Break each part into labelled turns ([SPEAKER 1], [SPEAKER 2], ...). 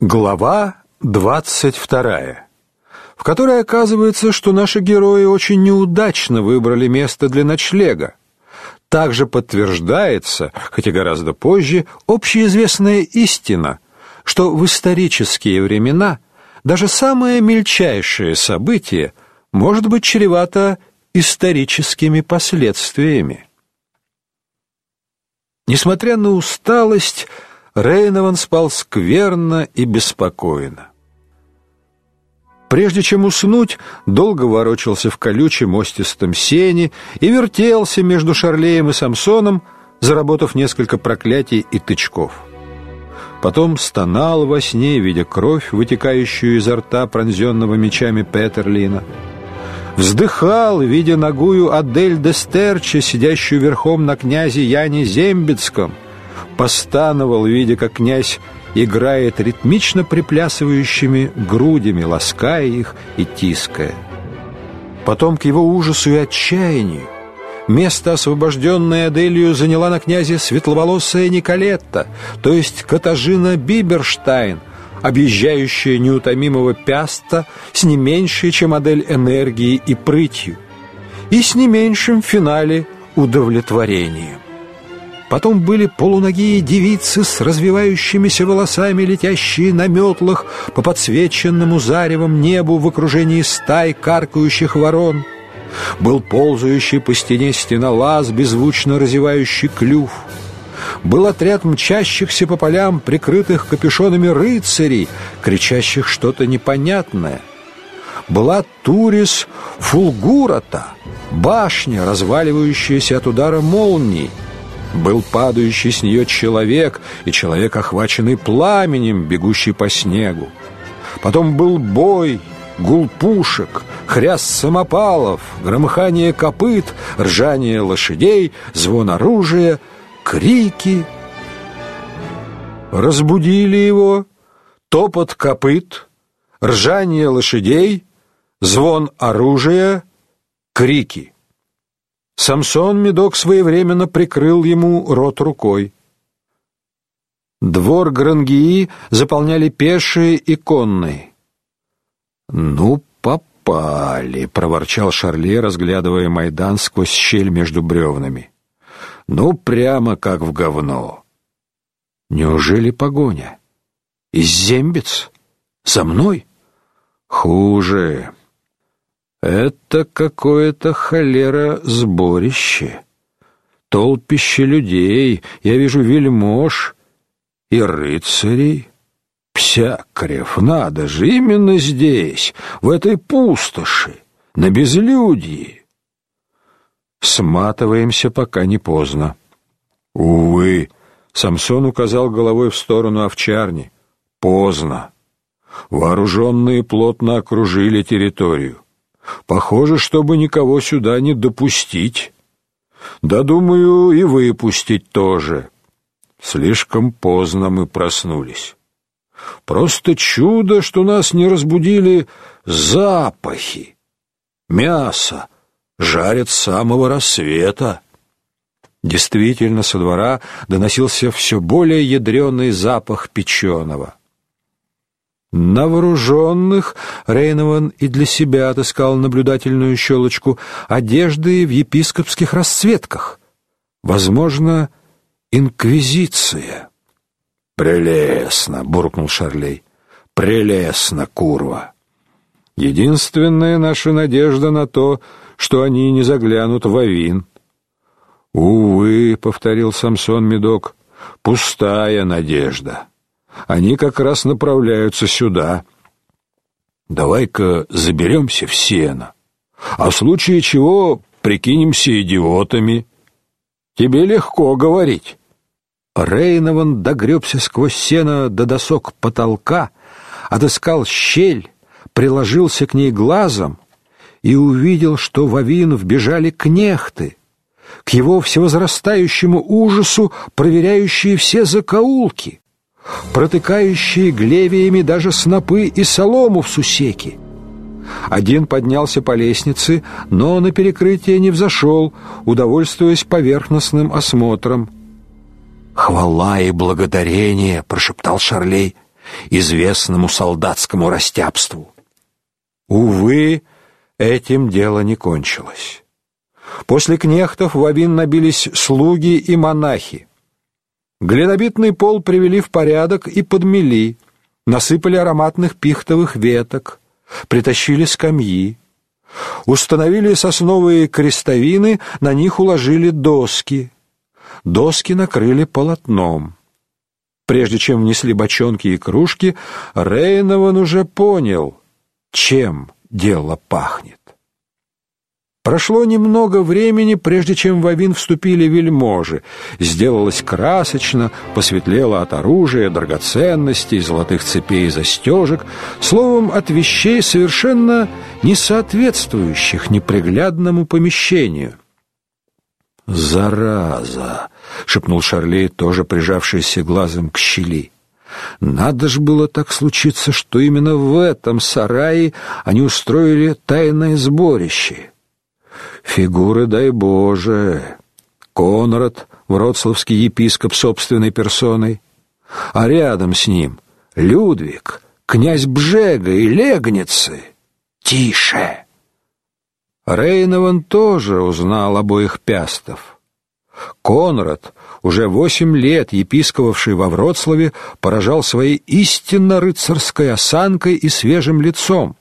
[SPEAKER 1] Глава двадцать вторая, в которой оказывается, что наши герои очень неудачно выбрали место для ночлега. Также подтверждается, хотя гораздо позже, общеизвестная истина, что в исторические времена даже самое мельчайшее событие может быть чревато историческими последствиями. Несмотря на усталость, Рейнован спал скверно и беспокойно. Прежде чем уснуть, долго ворочался в колючем мостистом сене и вертелся между Шарлеем и Самсоном, заработав несколько проклятий и тычков. Потом стонал во сне, видя кровь, вытекающую изо рта пронзенного мечами Петерлина. Вздыхал, видя ногую Адель де Стерча, сидящую верхом на князе Яне Зембицком — постановал, видя, как князь играет ритмично приплясывающими грудями, лаская их и тиская. Потом к его ужасу и отчаянию место, освобожденное Аделью, заняла на князе светловолосая Николетта, то есть Катажина Биберштайн, объезжающая неутомимого Пяста с не меньшей, чем Адель, энергией и прытью, и с не меньшим в финале удовлетворением. Потом были полуногие девицы с развивающимися волосами, летящие на метлах по подсвеченному заревом небу в окружении стай каркающих ворон. Был ползающий по стене стенолаз, беззвучно разевающий клюв. Был отряд мчащихся по полям, прикрытых капюшонами рыцарей, кричащих что-то непонятное. Была Турис Фулгурата, башня, разваливающаяся от удара молний — был падающий с нее человек и человек, охваченный пламенем, бегущий по снегу. Потом был бой, гул пушек, хряст самопалов, громыхание копыт, ржание лошадей, звон оружия, крики. Разбудили его топот копыт, ржание лошадей, звон оружия, крики. Самсон Медок своевременно прикрыл ему рот рукой. Двор Грангии заполняли пешие и конные. «Ну, попали!» — проворчал Шарле, разглядывая Майдан сквозь щель между бревнами. «Ну, прямо как в говно!» «Неужели погоня? Из Зембец? За мной?» «Хуже!» Это какое-то холера сборище. Толпище людей, я вижу вельмож и рыцарей. Псякарев, надо же, именно здесь, в этой пустоши, на безлюдье. Сматываемся, пока не поздно. Увы, Самсон указал головой в сторону овчарни. Поздно. Вооруженные плотно окружили территорию. Похоже, чтобы никого сюда не допустить. Да, думаю, и выпустить тоже. Слишком поздно мы проснулись. Просто чудо, что нас не разбудили запахи. Мясо жарят с самого рассвета. Действительно, со двора доносился все более ядреный запах печеного. На вооруженных Рейнован и для себя отыскал наблюдательную щелочку одежды в епископских расцветках. Возможно, инквизиция. «Прелестно!» — буркнул Шарлей. «Прелестно, курва!» Единственная наша надежда на то, что они не заглянут в Авин. «Увы», — повторил Самсон Медок, — «пустая надежда». Они как раз направляются сюда. Давай-ка заберемся в сено. А в случае чего прикинемся идиотами. Тебе легко говорить. Рейнован догребся сквозь сено до досок потолка, отыскал щель, приложился к ней глазом и увидел, что в Авин вбежали кнехты, к его всевозрастающему ужасу проверяющие все закоулки протыкающие глевиями даже снопы и солому в сусеке. Один поднялся по лестнице, но на перекрытие не взошел, удовольствуясь поверхностным осмотром. «Хвала и благодарение!» — прошептал Шарлей. известному солдатскому растябству. Увы, этим дело не кончилось. После кнехтов в Авин набились слуги и монахи. Глинобитный пол привели в порядок и подмели, насыпали ароматных пихтовых веток, притащили скамьи, установили сосновые крестовины, на них уложили доски. Доски накрыли полотном. Прежде чем внесли бочонки и кружки, Рейнован уже понял, чем дело пахнет. Прошло немного времени, прежде чем в Авин вступили вельможи. Сделалось красочно, посветлело от оружия, драгоценностей, золотых цепей и застежек, словом, от вещей, совершенно не соответствующих неприглядному помещению. «Зараза!» — шепнул Шарлей, тоже прижавшийся глазом к щели. Надо ж было так случиться, что именно в этом сарае они устроили тайное сборище. Фигуры, дай Боже. Конрад, вроцлавский епископ собственной персоной, а рядом с ним Людвиг, князь Бжега и Легницы. Тише. Рейнован тоже узнал обоих пястов. Конрад, уже восемь лет епископовавший во Вроцлаве, поражал своей истинно рыцарской осанкой и свежим лицом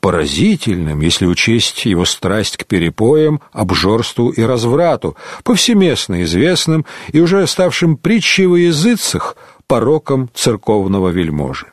[SPEAKER 1] поразительным, если учесть его страсть к перепоям, обжорству и разврату, повсеместно известным и уже ставшим притчей во языцах пороком церковного вельможи.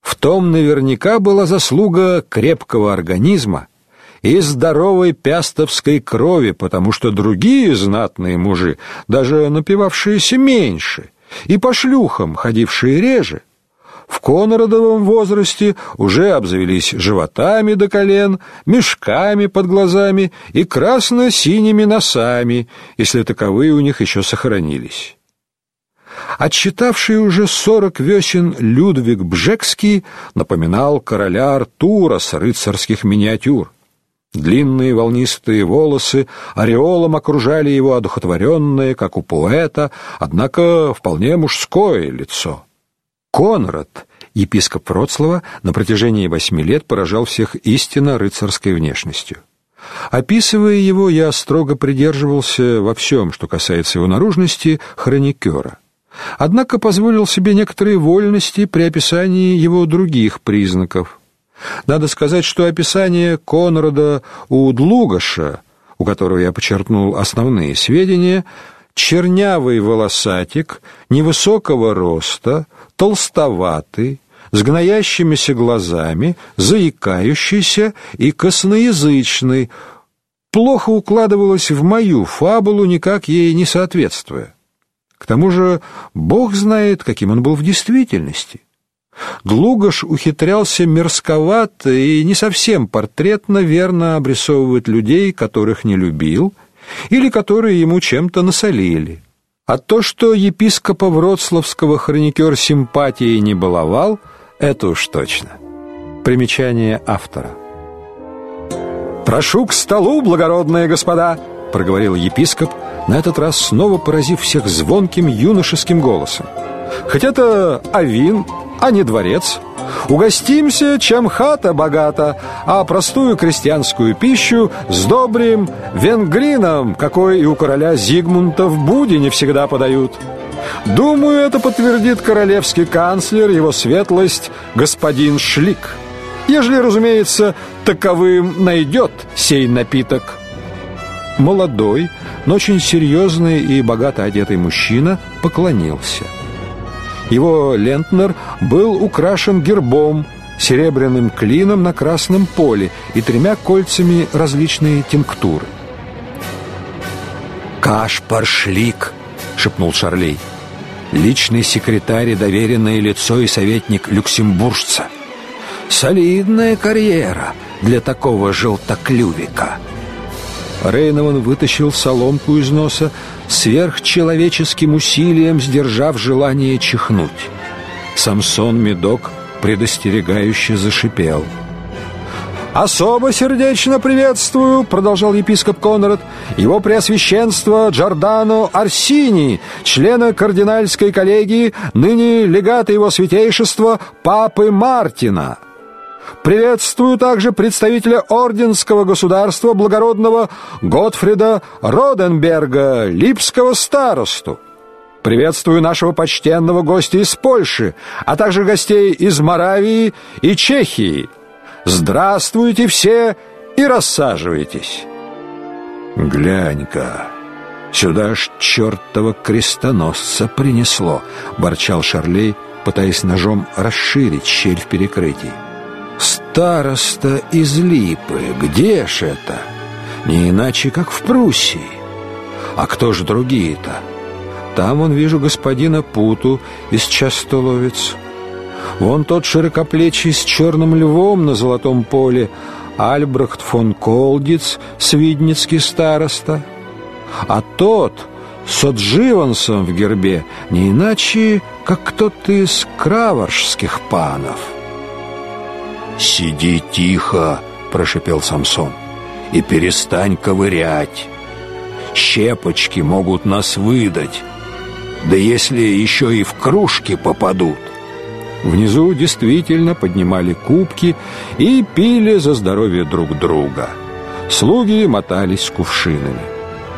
[SPEAKER 1] В том наверняка была заслуга крепкого организма и здоровой пястовской крови, потому что другие знатные мужи, даже напивавшиеся меньше и по шлюхам ходившие реже, в конродовом возрасте уже обзавелись животами до колен, мешками под глазами и красно-синими носами, если таковые у них еще сохранились. Отчитавший уже сорок весен Людвиг Бжекский напоминал короля Артура с рыцарских миниатюр. Длинные волнистые волосы ореолом окружали его одухотворенное, как у поэта, однако вполне мужское лицо. Конрад, епископ Вроцлава, на протяжении восьми лет поражал всех истинно рыцарской внешностью. Описывая его, я строго придерживался во всем, что касается его наружности, хроникера. Однако позволил себе некоторые вольности при описании его других признаков. Надо сказать, что описание Конрада у Длугаша, у которого я подчеркнул основные сведения, чернявый волосатик, невысокого роста, толстоватый, с гноящимися глазами, заикающийся и косноязычный, плохо укладывалось в мою фабулу, никак ей не соответствуя. К тому же Бог знает, каким он был в действительности. Длугаш ухитрялся мерзковато и не совсем портретно верно обрисовывать людей, которых не любил, или которые ему чем-то насолили. А то, что епископа Вроцлавского хроникер симпатией не баловал, это уж точно. Примечание автора. «Прошу к столу, благородные господа!» — проговорил епископ, на этот раз снова поразив всех звонким юношеским голосом. «Хоть это Авин, а не дворец. Угостимся, чем хата богата, а простую крестьянскую пищу сдобрим венгрином, какой и у короля Зигмунта в Буде не всегда подают. Думаю, это подтвердит королевский канцлер, его светлость, господин Шлик. Ежели, разумеется, таковым найдет сей напиток. Молодой, но очень серьезный и богато одетый мужчина поклонился. Его лентнер был украшен гербом, серебряным клином на красном поле и тремя кольцами различные тинктуры. «Кашпаршлик!» — шепнул Шарлей. «Личный секретарь и доверенное лицо и советник люксембуржца. Солидная карьера для такого желтоклювика». Рейнован вытащил соломку из носа, сверхчеловеческим усилием сдержав желание чихнуть. Самсон Медок предостерегающе зашипел. Особо сердечно приветствую, продолжал епископ Конрад, его преосвященство Джордано Арсини, члена кардинальской коллегии, ныне легата его святейшества папы Мартина. Приветствую также представителя орденского государства благородного Готфрида Роденберга, липского старосту. Приветствую нашего почтенного гостя из Польши, а также гостей из Моравии и Чехии. Здравствуйте все и рассаживайтесь. Глянь-ка, сюда ж чертова крестоносца принесло, ворчал Шарлей, пытаясь ножом расширить щель в перекрытии. Староста из Липы, где ж это? Не иначе, как в Пруссии. А кто же другие-то? Там он вижу господина Путу из Частоловец. Вон тот широкоплечий с черным львом на золотом поле, Альбрехт фон Колдиц, свидницкий староста. А тот с Одживансом в гербе не иначе, как кто-то из краворжских панов. «Сиди тихо», — прошипел Самсон, — «и перестань ковырять. Щепочки могут нас выдать, да если еще и в кружки попадут». Внизу действительно поднимали кубки и пили за здоровье друг друга. Слуги мотались с кувшинами.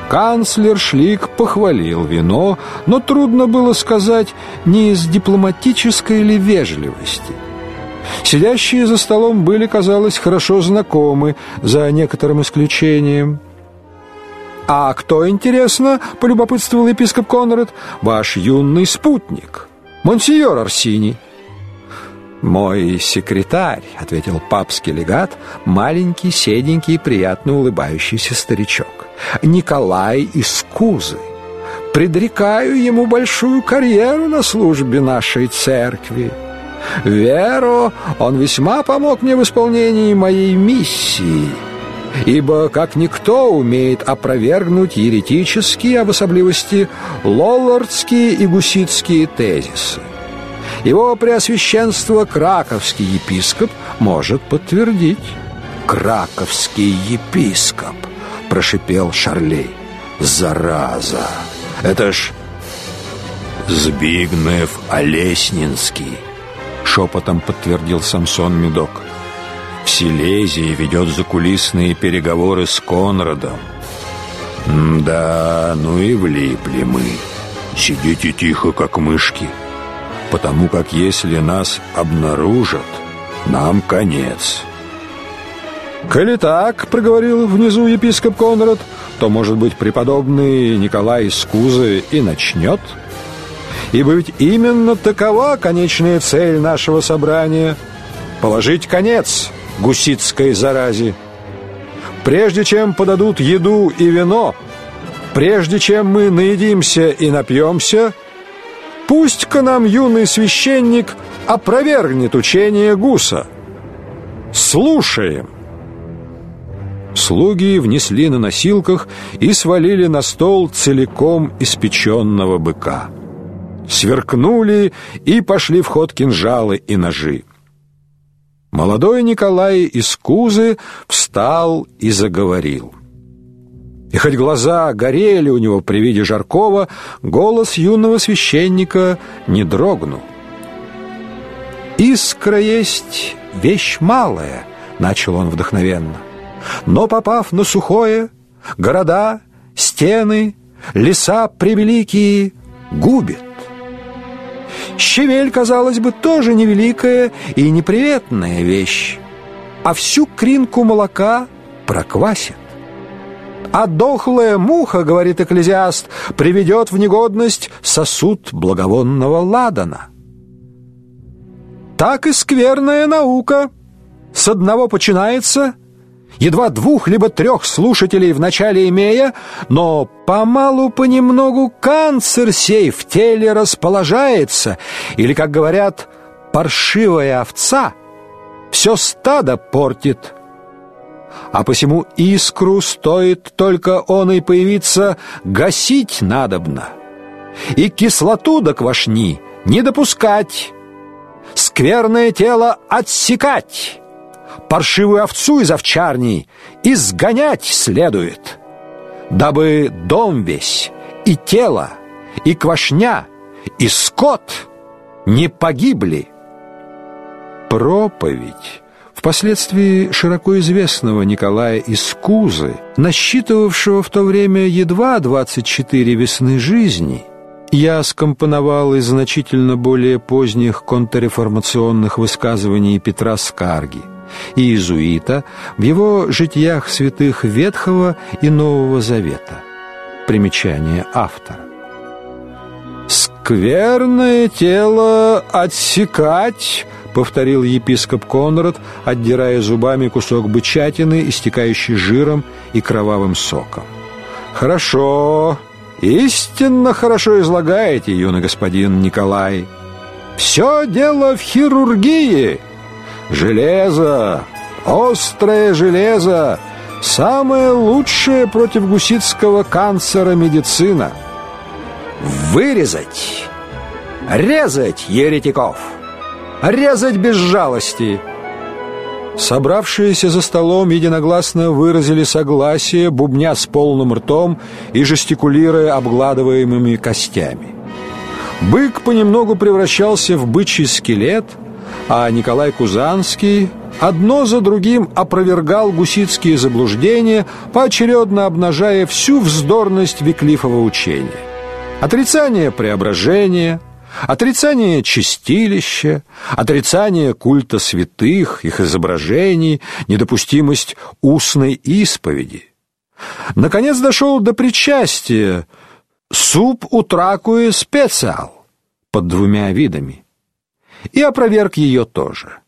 [SPEAKER 1] Канцлер Шлик похвалил вино, но трудно было сказать, не из дипломатической ли вежливости. Сидящие за столом были, казалось, хорошо знакомы, за некоторым исключением. «А кто, интересно?» — полюбопытствовал епископ Конрад. «Ваш юный спутник, монсеньор Арсини». «Мой секретарь», — ответил папский легат, маленький, седенький и приятно улыбающийся старичок. «Николай из Кузы. Предрекаю ему большую карьеру на службе нашей церкви. Веро, он весьма помог мне в исполнении моей миссии» ибо как никто умеет опровергнуть еретические, об особливости лоллардские и гуситские тезисы. Его преосвященство краковский епископ может подтвердить. Краковский епископ, прошипел Шарлей. Зараза. Это ж Збигнев Олеснинский, шепотом подтвердил Самсон Медок. В Силезии ведет закулисные переговоры с Конрадом. да, ну и влипли мы. Сидите тихо, как мышки потому как если нас обнаружат, нам конец. «Коли так, — проговорил внизу епископ Конрад, — то, может быть, преподобный Николай из Кузы и начнет? Ибо ведь именно такова конечная цель нашего собрания — положить конец гуситской заразе. Прежде чем подадут еду и вино, прежде чем мы наедимся и напьемся — Пусть-ка нам юный священник опровергнет учение гуса. Слушаем. Слуги внесли на носилках и свалили на стол целиком испеченного быка. Сверкнули и пошли в ход кинжалы и ножи. Молодой Николай из Кузы встал и заговорил. И хоть глаза горели у него при виде Жаркова, голос юного священника не дрогнул. «Искра есть вещь малая», — начал он вдохновенно. «Но попав на сухое, города, стены, леса превеликие губит. Щевель, казалось бы, тоже невеликая и неприветная вещь, а всю кринку молока проквасит. А дохлая муха, говорит экклезиаст, приведет в негодность сосуд благовонного ладана. Так и скверная наука. С одного починается, едва двух либо трех слушателей вначале имея, но помалу понемногу канцер сей в теле расположается, или, как говорят, паршивая овца все стадо портит а посему искру стоит только он и появиться гасить надобно. И кислоту до квашни не допускать, скверное тело отсекать, паршивую овцу из овчарни изгонять следует, дабы дом весь и тело, и квашня, и скот не погибли. Проповедь впоследствии широко известного Николая из Кузы, насчитывавшего в то время едва 24 весны жизни, я скомпоновал из значительно более поздних контрреформационных высказываний Петра Скарги и иезуита в его житиях святых Ветхого и Нового Завета. Примечание автора. «Скверное тело отсекать», — повторил епископ Конрад, отдирая зубами кусок бычатины, истекающий жиром и кровавым соком. «Хорошо, истинно хорошо излагаете, юный господин Николай. Все дело в хирургии. Железо, острое железо, самое лучшее против гуситского канцера медицина» вырезать, резать еретиков, резать без жалости. Собравшиеся за столом единогласно выразили согласие, бубня с полным ртом и жестикулируя обгладываемыми костями. Бык понемногу превращался в бычий скелет, а Николай Кузанский одно за другим опровергал гуситские заблуждения, поочередно обнажая всю вздорность Виклифова учения. Отрицание преображения, отрицание чистилища, отрицание культа святых, их изображений, недопустимость устной исповеди. Наконец дошел до причастия суп утракуе специал под двумя видами и опроверг ее тоже.